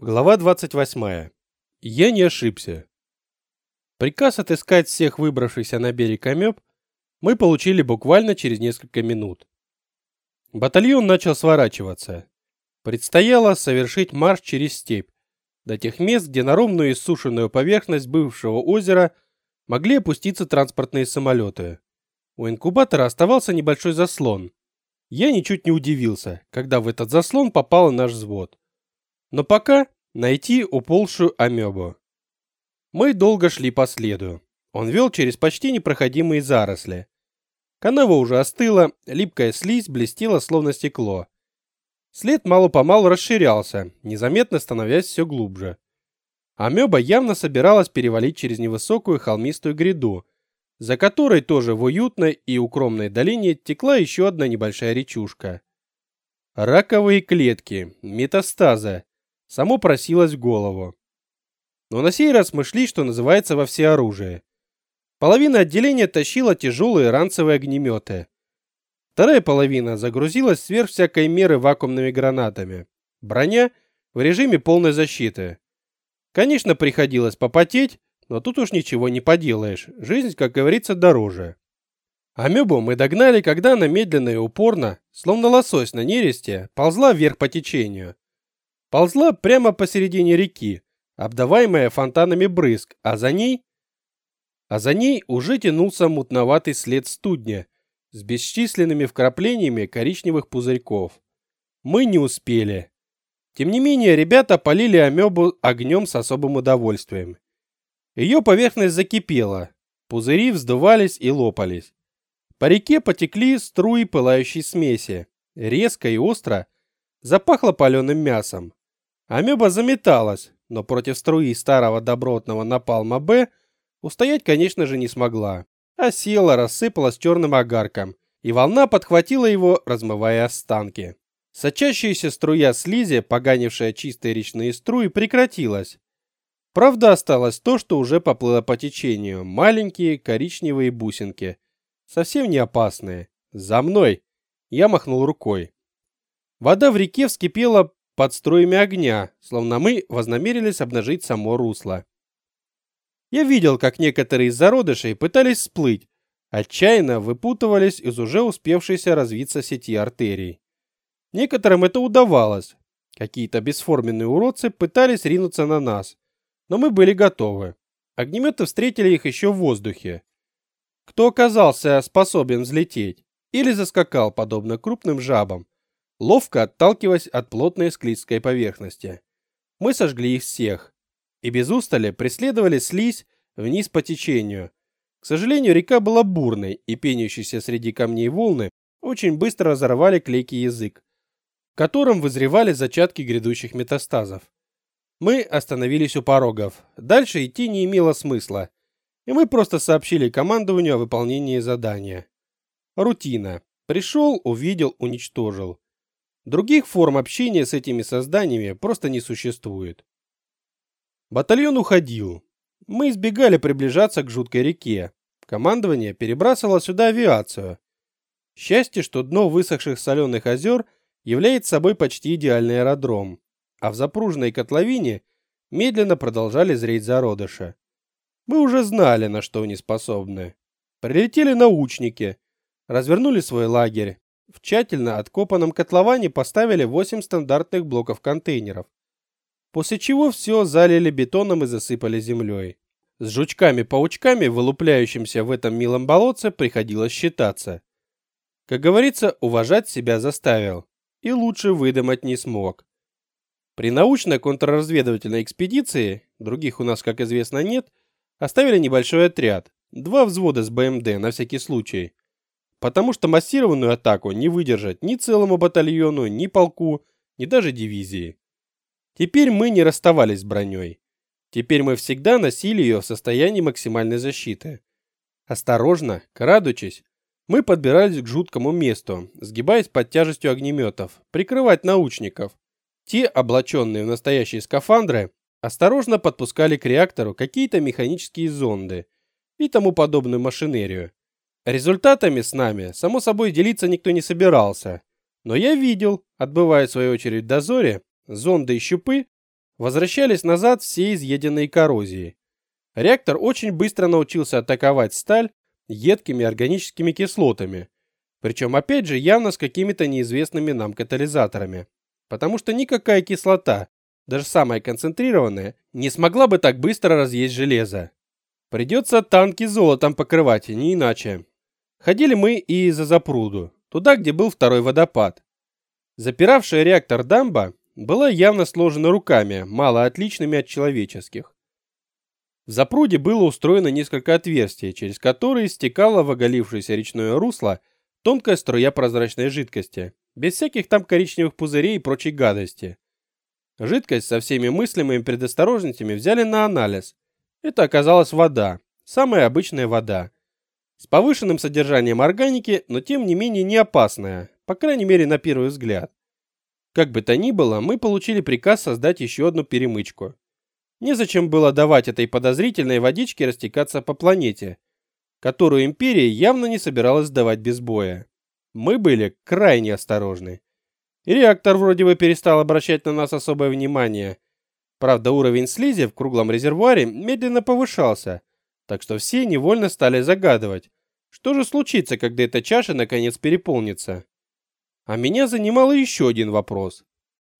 Глава 28. Я не ошибся. Приказ отыскать всех выбравшихся на берег амеб мы получили буквально через несколько минут. Батальон начал сворачиваться. Предстояло совершить марш через степь, до тех мест, где на ровную иссушенную поверхность бывшего озера могли опуститься транспортные самолеты. У инкубатора оставался небольшой заслон. Я ничуть не удивился, когда в этот заслон попал наш взвод. Но пока найти уползшую амебу. Мы долго шли по следу. Он вел через почти непроходимые заросли. Канава уже остыла, липкая слизь блестела словно стекло. След мало-помалу расширялся, незаметно становясь все глубже. Амеба явно собиралась перевалить через невысокую холмистую гряду, за которой тоже в уютной и укромной долине текла еще одна небольшая речушка. Раковые клетки, метастазы, само просилось в голову. Но на сей раз мы шли, что называется, во всеоружие. Половина отделения тащила тяжелые ранцевые огнеметы. Вторая половина загрузилась сверх всякой меры вакуумными гранатами. Броня в режиме полной защиты. Конечно, приходилось попотеть, но тут уж ничего не поделаешь. Жизнь, как говорится, дороже. Амебу мы догнали, когда она медленно и упорно, словно лосось на нересте, ползла вверх по течению ползла прямо посередине реки, обдаваемая фонтанами брызг, а за ней... А за ней уже тянулся мутноватый след студня с бесчисленными вкраплениями коричневых пузырьков. Мы не успели. Тем не менее, ребята полили амебу огнем с особым удовольствием. Ее поверхность закипела, пузыри вздувались и лопались. По реке потекли струи пылающей смеси. Резко и остро запахло паленым мясом. Амеба заметалась, но против струи старого добротного напалма «Б» устоять, конечно же, не смогла, а села, рассыпалась черным огарком, и волна подхватила его, размывая останки. Сочащаяся струя слизи, поганившая чистые речные струи, прекратилась. Правда, осталось то, что уже поплыло по течению, маленькие коричневые бусинки, совсем не опасные. «За мной!» Я махнул рукой. Вода в реке вскипела под струями огня, словно мы вознамерились обнажить само русло. Я видел, как некоторые из зародышей пытались всплыть, отчаянно выпутывались из уже успевшейся развиться сети артерий. Некоторым это удавалось. Какие-то бесформенные уродцы пытались ринуться на нас, но мы были готовы. Огнеметы встретили их еще в воздухе. Кто оказался способен взлететь или заскакал, подобно крупным жабам, ловко отталкиваясь от плотной склизкой поверхности. Мы сожгли их всех и без устали преследовали слизь вниз по течению. К сожалению, река была бурной, и пенящиеся среди камней волны очень быстро разорвали клейкий язык, в котором вызревали зачатки грядущих метастазов. Мы остановились у порогов. Дальше идти не имело смысла, и мы просто сообщили командованию о выполнении задания. Рутина. Пришел, увидел, уничтожил. Других форм общения с этими созданиями просто не существует. Батальон уходил. Мы избегали приближаться к жуткой реке. Командование перебрасывало сюда авиацию. Счастье, что дно высохших соленых озер является собой почти идеальный аэродром, а в запруженной котловине медленно продолжали зреть зародыши. Мы уже знали, на что они способны. Прилетели научники, развернули свой лагерь, в тщательно откопанном котловане поставили 8 стандартных блоков контейнеров. После чего все залили бетоном и засыпали землей. С жучками-паучками, вылупляющимся в этом милом болотце, приходилось считаться. Как говорится, уважать себя заставил. И лучше выдумать не смог. При научно-контрразведывательной экспедиции, других у нас, как известно, нет, оставили небольшой отряд, два взвода с БМД на всякий случай – потому что массированную атаку не выдержать ни целому батальону, ни полку, ни даже дивизии. Теперь мы не расставались с броней. Теперь мы всегда носили ее в состоянии максимальной защиты. Осторожно, крадучись, мы подбирались к жуткому месту, сгибаясь под тяжестью огнеметов, прикрывать научников. Те, облаченные в настоящие скафандры, осторожно подпускали к реактору какие-то механические зонды и тому подобную машинерию. Результатами с нами, само собой, делиться никто не собирался. Но я видел, отбывая свою очередь в дозоре, зонды и щупы, Возвращались назад все изъеденные коррозией. Реактор очень быстро научился атаковать сталь едкими органическими кислотами, причем опять же явно с какими-то неизвестными нам катализаторами. Потому что никакая кислота, даже самая концентрированная, не смогла бы так быстро разъесть железо. Придется танки золотом покрывать, не иначе. Ходили мы и за запруду, туда, где был второй водопад. Запиравшая реактор дамба была явно сложена руками, мало отличными от человеческих. В запруде было устроено несколько отверстий, через которые стекала в оголившееся речное русло тонкая струя прозрачной жидкости, без всяких там коричневых пузырей и прочей гадости. Жидкость со всеми мыслимыми предосторожностями взяли на анализ. Это оказалась вода, самая обычная вода. С повышенным содержанием органики, но тем не менее не опасная, по крайней мере на первый взгляд. Как бы то ни было, мы получили приказ создать еще одну перемычку. Незачем было давать этой подозрительной водичке растекаться по планете, которую империя явно не собиралась сдавать без боя. Мы были крайне осторожны. И реактор вроде бы перестал обращать на нас особое внимание. Правда, уровень слизи в круглом резервуаре медленно повышался, так что все невольно стали загадывать, что же случится, когда эта чаша наконец переполнится. А меня занимал еще один вопрос.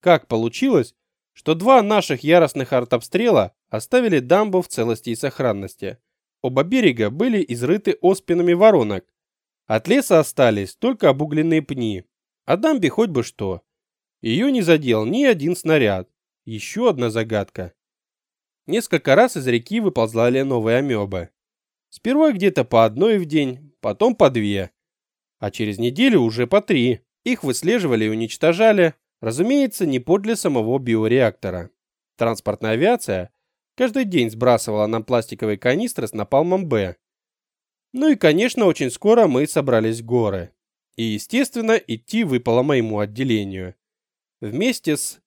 Как получилось, что два наших яростных артобстрела оставили дамбу в целости и сохранности. Оба берега были изрыты оспинами воронок. От леса остались только обугленные пни. А дамбе хоть бы что. Ее не задел ни один снаряд. Еще одна загадка. Несколько раз из реки выползали новые амебы. Сперва где-то по одной в день, потом по две. А через неделю уже по три. Их выслеживали и уничтожали, Разумеется, не подле самого биореактора. Транспортная авиация каждый день сбрасывала нам пластиковые канистры с напалмом Б. Ну и, конечно, очень скоро мы собрались в горы. И, естественно, идти выпало моему отделению. Вместе с,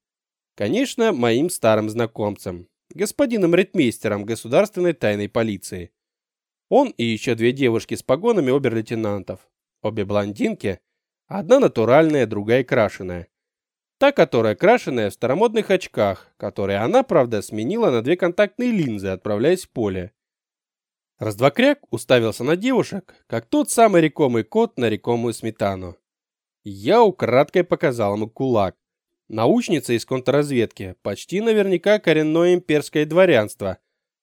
конечно, моим старым знакомцем, господином ритмейстером государственной тайной полиции. Он и еще две девушки с погонами обер-лейтенантов. Обе блондинки, одна натуральная, другая крашеная. Та, которая крашеная в старомодных очках, которые она, правда, сменила на две контактные линзы, отправляясь в поле. Раздвокряк уставился на девушек, как тот самый рекомый кот на рекомую сметану. Я украдкой показал ему кулак. Научница из контрразведки, почти наверняка коренное имперское дворянство,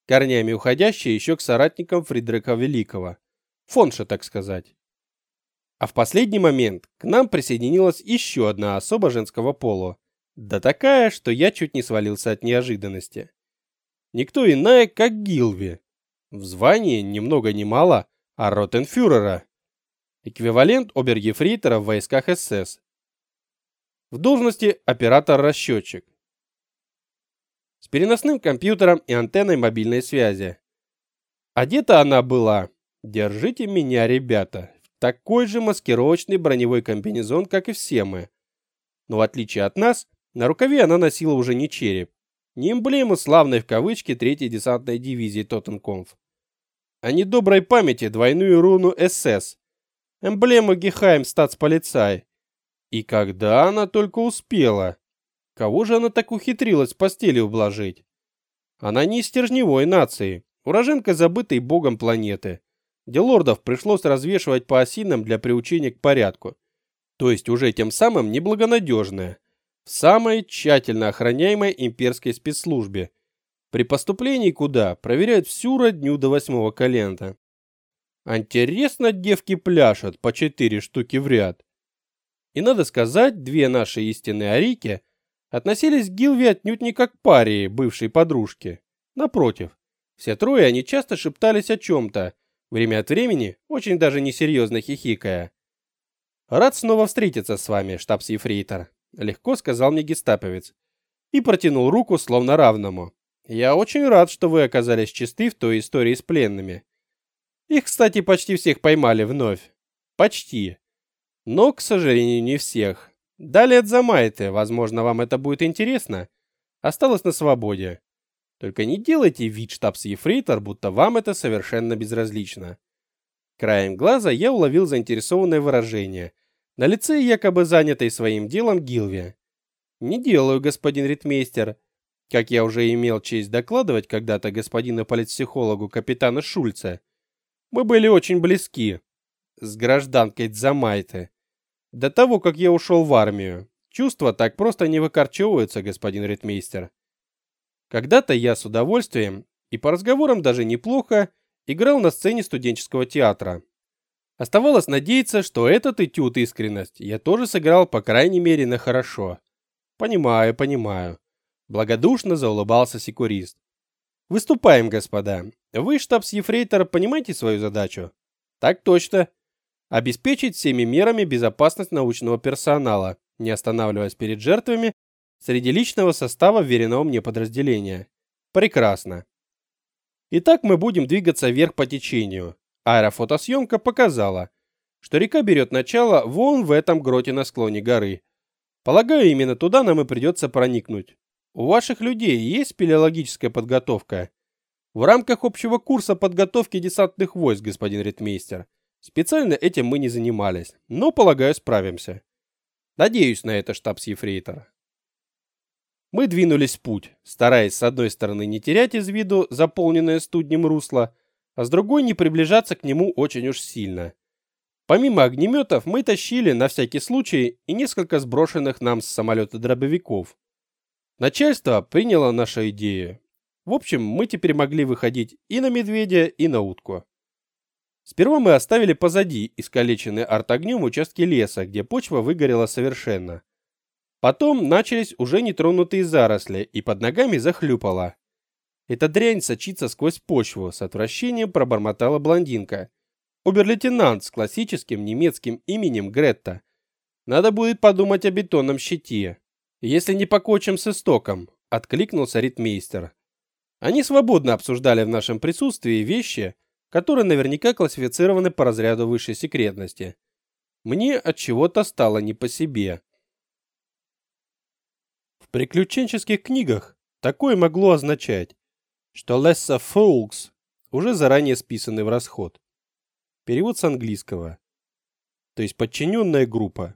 корнями уходящее еще к соратникам Фридриха Великого. Фонша, так сказать. А в последний момент к нам присоединилась еще одна особа женского пола. Да такая, что я чуть не свалился от неожиданности. Никто иная, как Гилви. В звании ни много ни мало, а ротенфюрера. Эквивалент обер-ефрейтора в войсках СС. В должности оператор-расчетчик. С переносным компьютером и антенной мобильной связи. Одета она была, держите меня, ребята, такой же маскировочный броневой комбинезон, как и все мы. Но в отличие от нас, на рукаве она носила уже не череп, не эмблему славной в кавычки третьей десантной дивизии Тоттенкомф, а не доброй памяти двойную руну СС, эмблему Гехайм стацполицай. И когда она только успела? Кого же она так ухитрилась в постели ублажить? Она не из стержневой нации, уроженка забытой богом планеты где лордов пришлось развешивать по осинам для приучения к порядку, то есть уже тем самым неблагонадежная, в самой тщательно охраняемой имперской спецслужбе, при поступлении куда проверяют всю родню до восьмого колена. Интересно девки пляшут по четыре штуки в ряд. И надо сказать, две наши истинные арики относились к Гилви отнюдь не как паре бывшей подружки. Напротив, все трое они часто шептались о чем-то, время от времени очень даже несерьезно хихикая. «Рад снова встретиться с вами, штабс-ефрейтор», — легко сказал мне гестаповец. И протянул руку словно равному. «Я очень рад, что вы оказались чисты в той истории с пленными. Их, кстати, почти всех поймали вновь. Почти. Но, к сожалению, не всех. Далее Замайте, возможно, вам это будет интересно. Осталось на свободе. Только не делайте вид, штабс-ефрейтор, будто вам это совершенно безразлично. Краем глаза я уловил заинтересованное выражение на лице якобы занятой своим делом Гилви. Не делаю, господин ритмейстер. как я уже имел честь докладывать когда-то господину политпсихологу капитана Шульца, мы были очень близки с гражданкой Дзамайты. До того, как я ушел в армию. Чувства так просто не выкорчевываются, господин ритмейстер. Когда-то я с удовольствием и по разговорам даже неплохо играл на сцене студенческого театра. Оставалось надеяться, что этот этюд искренность я тоже сыграл по крайней мере на хорошо. Понимаю, понимаю. Благодушно заулыбался секурист. Выступаем, господа. Вы, штабс-ефрейтор, понимаете свою задачу? Так точно. Обеспечить всеми мерами безопасность научного персонала, не останавливаясь перед жертвами среди личного состава веренного мне подразделения. Прекрасно. Итак, мы будем двигаться вверх по течению. Аэрофотосъемка показала, что река берет начало вон в этом гроте на склоне горы. Полагаю, именно туда нам и придется проникнуть. У ваших людей есть спелеологическая подготовка? В рамках общего курса подготовки десантных войск, господин ритмейстер. Специально этим мы не занимались, но, полагаю, справимся. Надеюсь на это, штабс-ефрейтор. Мы двинулись в путь, стараясь с одной стороны не терять из виду заполненное студнем русло, а с другой не приближаться к нему очень уж сильно. Помимо огнеметов мы тащили на всякий случай и несколько сброшенных нам с самолета дробовиков. Начальство приняло нашу идею. В общем, мы теперь могли выходить и на медведя, и на утку. Сперва мы оставили позади искалеченные артогнем участки леса, где почва выгорела совершенно. Потом начались уже нетронутые заросли, и под ногами захлюпало. Эта дрянь сочится сквозь почву, с отвращением пробормотала блондинка. Обер-лейтенант с классическим немецким именем Гретта. Надо будет подумать о бетонном щите. Если не покончим с истоком, откликнулся ритмейстер. Они свободно обсуждали в нашем присутствии вещи, которые наверняка классифицированы по разряду высшей секретности. Мне от чего-то стало не по себе. В приключенческих книгах такое могло означать что Lesser Folks уже заранее списаны в расход. Перевод с английского. То есть подчиненная группа.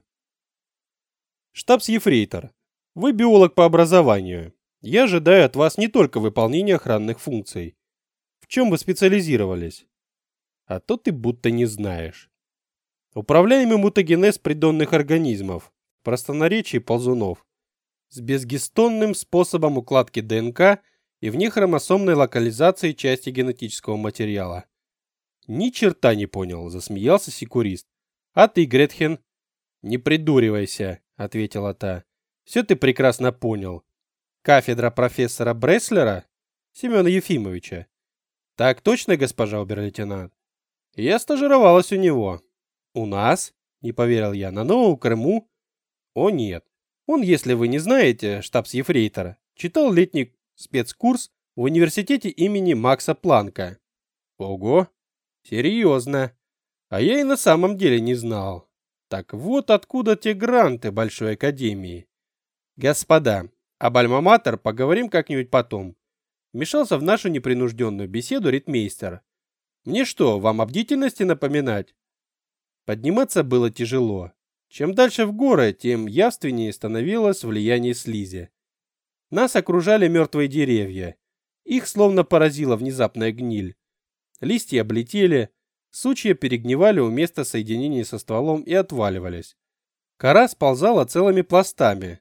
Штабс-ефрейтор, вы биолог по образованию. Я ожидаю от вас не только выполнения охранных функций. В чем вы специализировались? А то ты будто не знаешь. Управляемый мутагенез придонных организмов, простонаречие ползунов, с безгистонным способом укладки ДНК – и в хромосомной локализации части генетического материала. Ни черта не понял, засмеялся секурист. А ты, Гретхен? Не придуривайся, ответила та. Все ты прекрасно понял. Кафедра профессора Бреслера Семена Ефимовича. Так точно, госпожа обер-лейтенант. Я стажировалась у него. У нас? Не поверил я. На Новом Крыму? О нет. Он, если вы не знаете, штабс-ефрейтора, читал летний спецкурс в университете имени Макса Планка. Ого, серьезно. А я и на самом деле не знал. Так вот откуда те гранты Большой Академии. Господа, об Альма-Матер поговорим как-нибудь потом. Вмешался в нашу непринужденную беседу ритмейстер. Мне что, вам о бдительности напоминать? Подниматься было тяжело. Чем дальше в горы, тем явственнее становилось влияние слизи. Нас окружали мертвые деревья. Их словно поразила внезапная гниль. Листья облетели, сучья перегнивали у места соединения со стволом и отваливались. Кора сползала целыми пластами.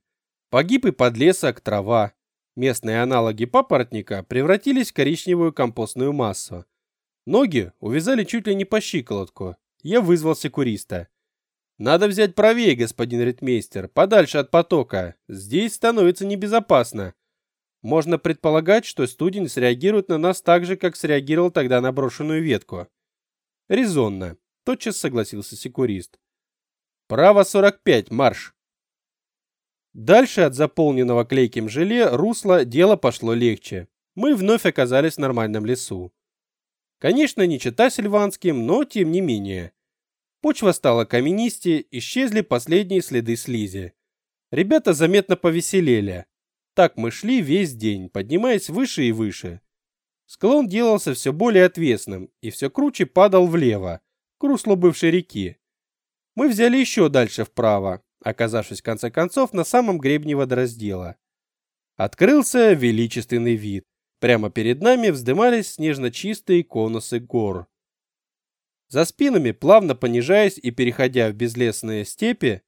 Погиб и подлесок, трава. Местные аналоги папоротника превратились в коричневую компостную массу. Ноги увязали чуть ли не по щиколотку. Я вызвал секуриста. Надо взять правее, господин ритмейстер, подальше от потока. Здесь становится небезопасно. Можно предполагать, что студень среагирует на нас так же, как среагировал тогда на брошенную ветку. Резонно. Тотчас согласился секурист. Право 45, марш. Дальше от заполненного клейким желе русла дело пошло легче. Мы вновь оказались в нормальном лесу. Конечно, не чита сильванским, но тем не менее. Почва стала каменистее, исчезли последние следы слизи. Ребята заметно повеселели. Так мы шли весь день, поднимаясь выше и выше. Склон делался все более отвесным и все круче падал влево, к руслу бывшей реки. Мы взяли еще дальше вправо, оказавшись в конце концов на самом гребне водораздела. Открылся величественный вид. Прямо перед нами вздымались снежно-чистые конусы гор. За спинами, плавно понижаясь и переходя в безлесные степи,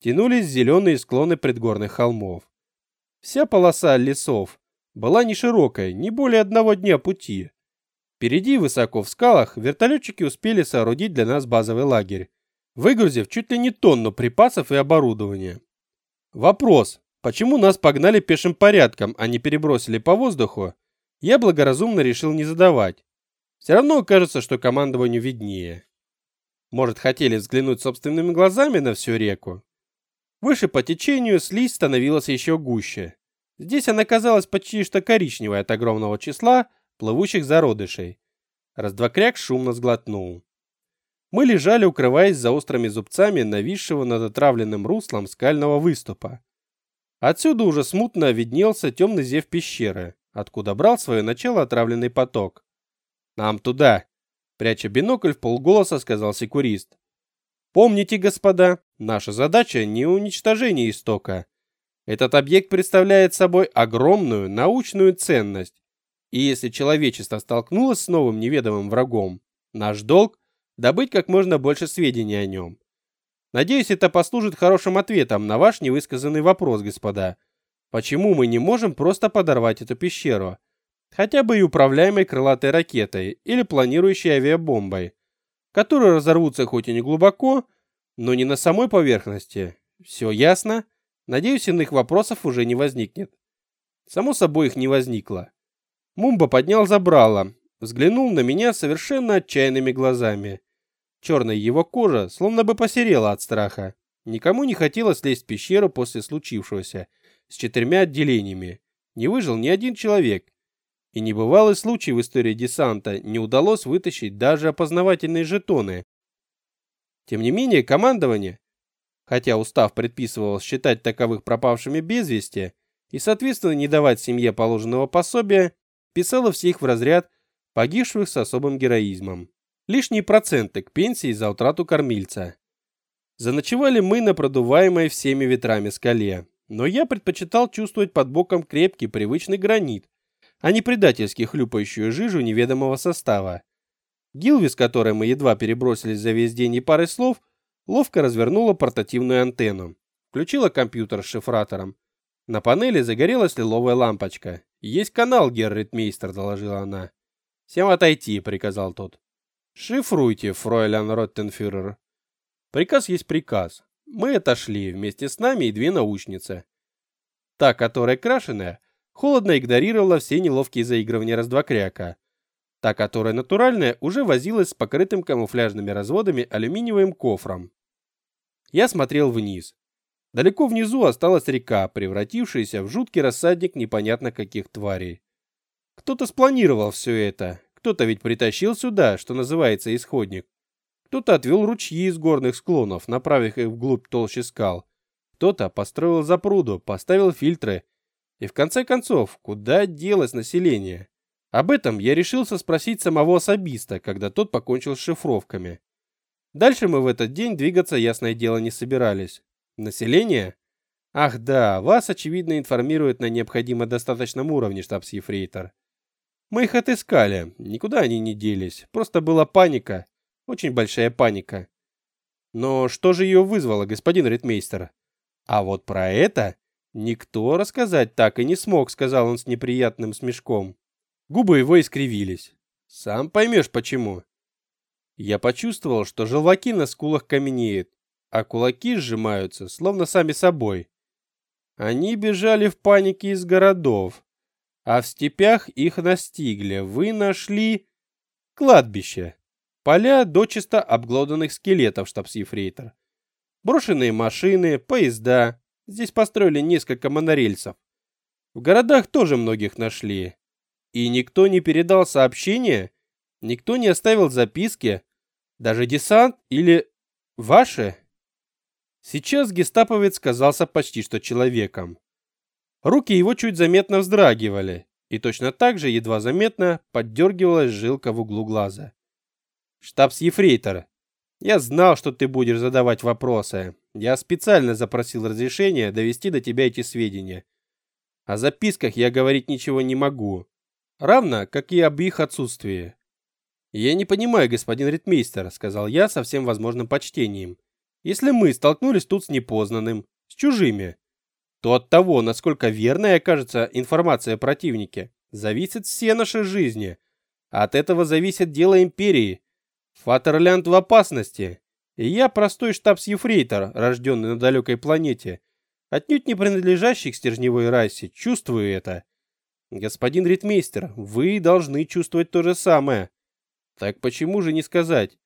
тянулись зеленые склоны предгорных холмов. Вся полоса лесов была не широкая, не более одного дня пути. Впереди, высоко в скалах, вертолетчики успели соорудить для нас базовый лагерь, выгрузив чуть ли не тонну припасов и оборудования. Вопрос, почему нас погнали пешим порядком, а не перебросили по воздуху, я благоразумно решил не задавать. Все равно кажется, что командованию виднее. Может, хотели взглянуть собственными глазами на всю реку? Выше по течению слизь становилась еще гуще. Здесь она казалась почти что коричневой от огромного числа плывущих зародышей. Раздвокряк шумно сглотнул. Мы лежали, укрываясь за острыми зубцами нависшего над отравленным руслом скального выступа. Отсюда уже смутно виднелся темный зев пещеры, откуда брал свое начало отравленный поток. «Нам туда!» — пряча бинокль в полголоса, сказал секурист. «Помните, господа, наша задача не уничтожение истока. Этот объект представляет собой огромную научную ценность. И если человечество столкнулось с новым неведомым врагом, наш долг – добыть как можно больше сведений о нем. Надеюсь, это послужит хорошим ответом на ваш невысказанный вопрос, господа. Почему мы не можем просто подорвать эту пещеру? Хотя бы и управляемой крылатой ракетой или планирующей авиабомбой, которые разорвутся хоть и не глубоко, но не на самой поверхности. Все ясно? Надеюсь, иных вопросов уже не возникнет. Само собой их не возникло. Мумба поднял забрало, взглянул на меня совершенно отчаянными глазами. Черная его кожа словно бы посерела от страха. Никому не хотелось лезть в пещеру после случившегося с четырьмя отделениями. Не выжил ни один человек. И небывалый случай в истории десанта не удалось вытащить даже опознавательные жетоны. Тем не менее, командование, хотя устав предписывал считать таковых пропавшими без вести и, соответственно, не давать семье положенного пособия, писало всех в разряд погибших с особым героизмом. Лишние проценты к пенсии за утрату кормильца. Заночевали мы на продуваемой всеми ветрами скале но я предпочитал чувствовать под боком крепкий привычный гранит, а не предательски хлюпающую жижу неведомого состава. Гилви, с которой мы едва перебросились за весь день и парой слов, ловко развернула портативную антенну, включила компьютер с шифратором. На панели загорелась лиловая лампочка. «Есть канал, Герритмейстер», — доложила она. «Всем отойти», — приказал тот. «Шифруйте, фройлян Роттенфюрер». Приказ есть приказ. Мы отошли, вместе с нами и две научницы. Та, которая крашеная, холодно игнорировала все неловкие заигрывания раздвокряка. Та, которая натуральная, уже возилась с покрытым камуфляжными разводами алюминиевым кофром. Я смотрел вниз. Далеко внизу осталась река, превратившаяся в жуткий рассадник непонятно каких тварей. Кто-то спланировал все это, кто-то ведь притащил сюда, что называется, исходник. Кто-то отвел ручьи из горных склонов, направив их вглубь толщи скал. Кто-то построил запруду, поставил фильтры. И в конце концов, куда делось население? Об этом я решился спросить самого особиста, когда тот покончил с шифровками. Дальше мы в этот день двигаться, ясное дело, не собирались. Население? Ах да, вас, очевидно, информируют на необходимо достаточном уровне, штабс-ефрейтор. Мы их отыскали, никуда они не делись, просто была паника, очень большая паника. Но что же ее вызвало, господин ритмейстер? А вот про это никто рассказать так и не смог, сказал он с неприятным смешком. Губы его искривились. Сам поймешь почему. Я почувствовал, что желваки на скулах каменеют, а кулаки сжимаются, словно сами собой. Они бежали в панике из городов, а в степях их настигли. Вы нашли кладбище. Поля дочисто обглоданных скелетов, штабс-ефрейтор. Брошенные машины, поезда. Здесь построили несколько монорельсов. В городах тоже многих нашли. И никто не передал сообщения, никто не оставил записки, даже десант или ваши. Сейчас гестаповец казался почти что человеком. Руки его чуть заметно вздрагивали, и точно так же едва заметно поддергивалась жилка в углу глаза. Штабс-ефрейтор, я знал, что ты будешь задавать вопросы. Я специально запросил разрешения довести до тебя эти сведения. О записках я говорить ничего не могу. Равно, как и об их отсутствии. «Я не понимаю, господин ритмейстер», — сказал я со всем возможным почтением. «Если мы столкнулись тут с непознанным, с чужими, то от того, насколько верной окажется информация о противнике, зависит все наши жизни. От этого зависит дело империи. Фатерлянд в опасности. И я простой штабс-ефрейтор, рожденный на далекой планете, отнюдь не принадлежащий к стержневой расе, чувствую это. Господин ритмейстер, вы должны чувствовать то же самое. Так почему же не сказать?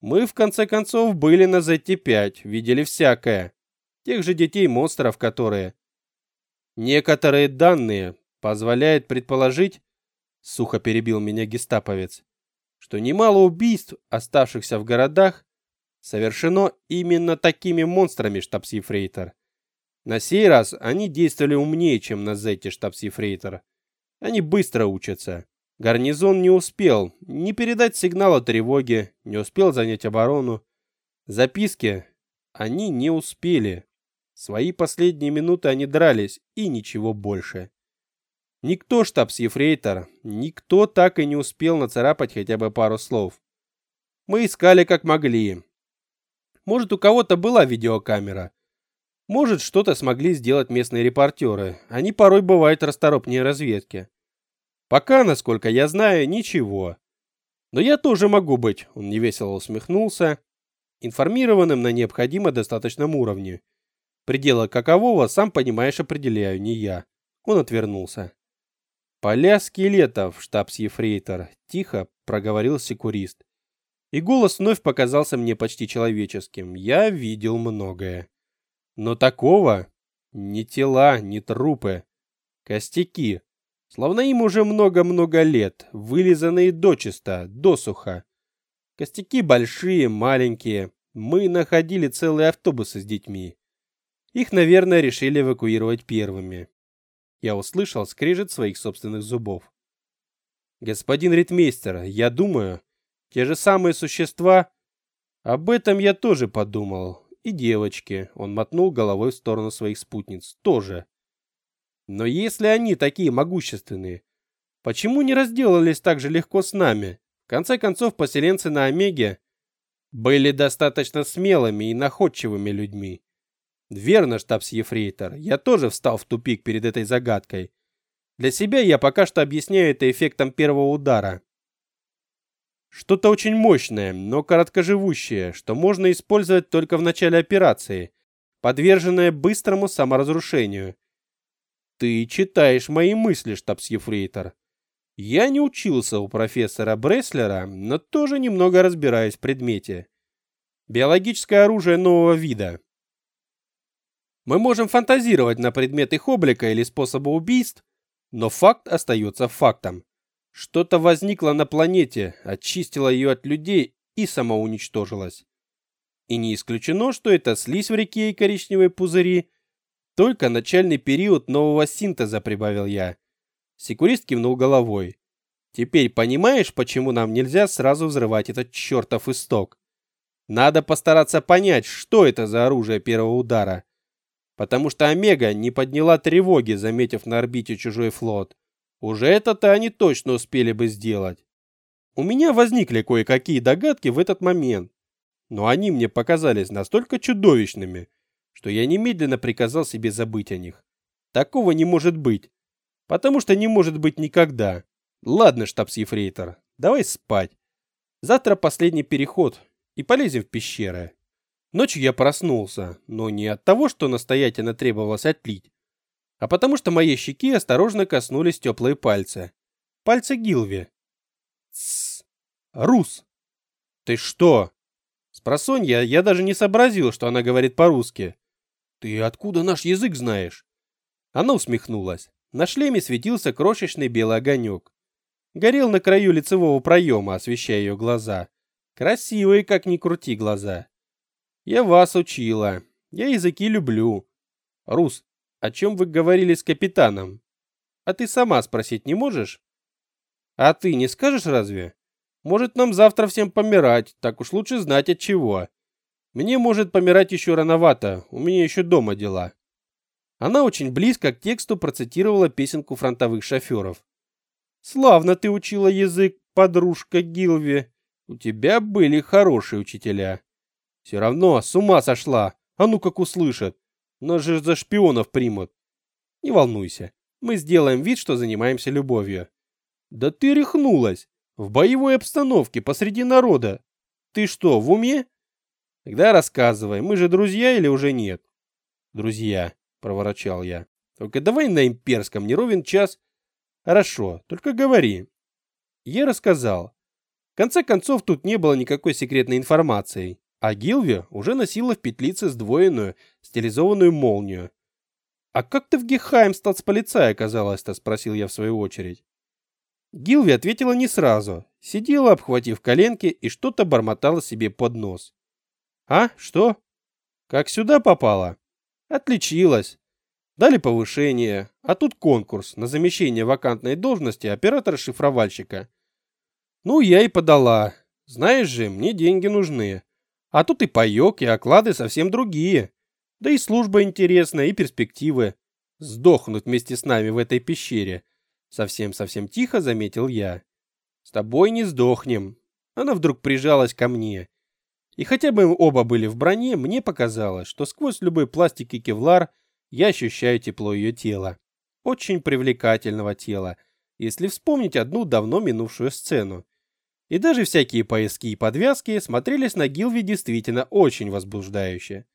Мы, в конце концов, были на ZT-5, видели всякое. Тех же детей-монстров, которые... Некоторые данные позволяют предположить, сухо перебил меня гестаповец, что немало убийств, оставшихся в городах, совершено именно такими монстрами, штабс-ефрейтор. На сей раз они действовали умнее, чем на Зете, штабс-ефрейтор. Они быстро учатся. Гарнизон не успел ни передать сигнал о тревоге, не успел занять оборону. Записки они не успели. Свои последние минуты они дрались, и ничего больше. Никто штабс-ефрейтор, никто так и не успел нацарапать хотя бы пару слов. Мы искали как могли. Может, у кого-то была видеокамера. Может, что-то смогли сделать местные репортеры. Они порой бывают расторопнее разведки. Пока, насколько я знаю, ничего. Но я тоже могу быть, он невесело усмехнулся, информированным на необходимо достаточном уровне. Пределы какового, сам понимаешь, определяю не я. Он отвернулся. «Поля скелетов, штабс-ефрейтор», — тихо проговорил секурист. И голос вновь показался мне почти человеческим. Я видел многое. Но такого... Ни тела, ни трупы. Костяки, Словно им уже много-много лет, вылизанные дочисто, досуха. Костяки большие, маленькие. Мы находили целые автобусы с детьми. Их, наверное, решили эвакуировать первыми. Я услышал скрежет своих собственных зубов. Господин ритмейстер, я думаю, те же самые существа... Об этом я тоже подумал. И девочки, он мотнул головой в сторону своих спутниц, тоже. Но если они такие могущественные, почему не разделались так же легко с нами? В конце концов, поселенцы на Омеге были достаточно смелыми и находчивыми людьми. Верно, штабс-ефрейтор, я тоже встал в тупик перед этой загадкой. Для себя я пока что объясняю это эффектом первого удара. Что-то очень мощное, но короткоживущее, что можно использовать только в начале операции, подверженное быстрому саморазрушению ты читаешь мои мысли, штабс-ефрейтор. Я не учился у профессора Бреслера, но тоже немного разбираюсь в предмете. Биологическое оружие нового вида. Мы можем фантазировать на предмет их облика или способа убийств, но факт остается фактом. Что-то возникло на планете, очистило ее от людей и самоуничтожилось. И не исключено, что это слизь в реке и коричневые пузыри только начальный период нового синтеза, прибавил я. Секурист кивнул головой. Теперь понимаешь, почему нам нельзя сразу взрывать этот чертов исток? Надо постараться понять, что это за оружие первого удара. Потому что Омега не подняла тревоги, заметив на орбите чужой флот. Уже это-то они точно успели бы сделать. У меня возникли кое-какие догадки в этот момент. Но они мне показались настолько чудовищными, что я немедленно приказал себе забыть о них. Такого не может быть. Потому что не может быть никогда. Ладно, штабс-ефрейтор, давай спать. Завтра последний переход, и полезем в пещеры. Ночью я проснулся, но не от того, что настоятельно требовалось отлить, а потому что моей щеки осторожно коснулись теплые пальцы. Пальцы Гилви. Тссс. Рус. Ты что? Спросонья я даже не сообразил, что она говорит по-русски. «Ты откуда наш язык знаешь?» Она усмехнулась. На шлеме светился крошечный белый огонек. Горел на краю лицевого проема, освещая ее глаза. Красивые, как ни крути, глаза. «Я вас учила. Я языки люблю. Рус, о чем вы говорили с капитаном? А ты сама спросить не можешь?» «А ты не скажешь разве? Может, нам завтра всем помирать, так уж лучше знать от чего. Мне, может, помирать еще рановато, у меня еще дома дела. Она очень близко к тексту процитировала песенку фронтовых шоферов. «Славно ты учила язык, подружка Гилви. У тебя были хорошие учителя. Все равно с ума сошла. А ну как услышат. Нас же за шпионов примут. Не волнуйся, мы сделаем вид, что занимаемся любовью». «Да ты рехнулась! В боевой обстановке, посреди народа! Ты что, в уме?» «Тогда рассказывай, мы же друзья или уже нет?» «Друзья», — проворчал я. «Только давай на имперском, не ровен час». «Хорошо, только говори». Я рассказал. В конце концов, тут не было никакой секретной информации, а Гилви уже носила в петлице сдвоенную, стилизованную молнию. «А как ты в Гехайм статсполицай оказалась-то?» — спросил я в свою очередь. Гилви ответила не сразу, сидела, обхватив коленки, и что-то бормотала себе под нос. «А, что? Как сюда попала?» «Отличилась. Дали повышение, а тут конкурс на замещение вакантной должности оператора-шифровальщика. Ну, я и подала. Знаешь же, мне деньги нужны. А тут и паёк, и оклады совсем другие. Да и служба интересная, и перспективы. Сдохнуть вместе с нами в этой пещере. Совсем-совсем тихо заметил я. С тобой не сдохнем. Она вдруг прижалась ко мне. И хотя бы мы оба были в броне, мне показалось, что сквозь любой пластик и кевлар я ощущаю тепло ее тела. Очень привлекательного тела, если вспомнить одну давно минувшую сцену. И даже всякие пояски и подвязки смотрелись на Гилви действительно очень возбуждающе.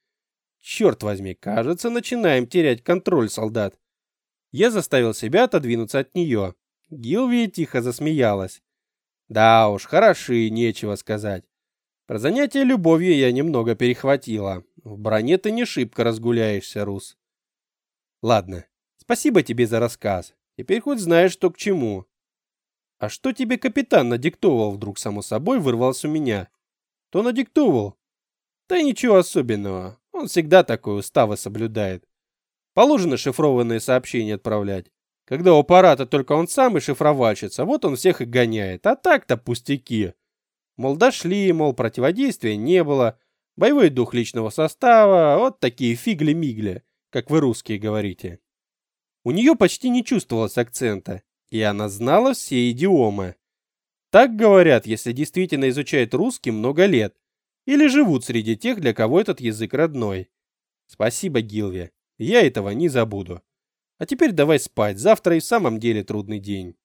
Черт возьми, кажется, начинаем терять контроль, солдат. Я заставил себя отодвинуться от нее. Гилви тихо засмеялась. Да уж, хороши, нечего сказать. Про занятие любовью я немного перехватила. В броне ты не шибко разгуляешься, Рус. Ладно, спасибо тебе за рассказ. Теперь хоть знаешь, что к чему. А что тебе капитан надиктовал вдруг, само собой, вырвался у меня? То надиктовал? Да ничего особенного. Он всегда такой уставы соблюдает. Положено шифрованные сообщения отправлять. Когда у аппарата только он сам и шифровальщица, вот он всех и гоняет. А так-то пустяки. Мол, дошли, мол, противодействия не было. Боевой дух личного состава, вот такие фигли-мигли, как вы русские говорите. У нее почти не чувствовалось акцента, и она знала все идиомы. Так говорят, если действительно изучают русский много лет, или живут среди тех, для кого этот язык родной. Спасибо, Гилви, я этого не забуду. А теперь давай спать, завтра и в самом деле трудный день.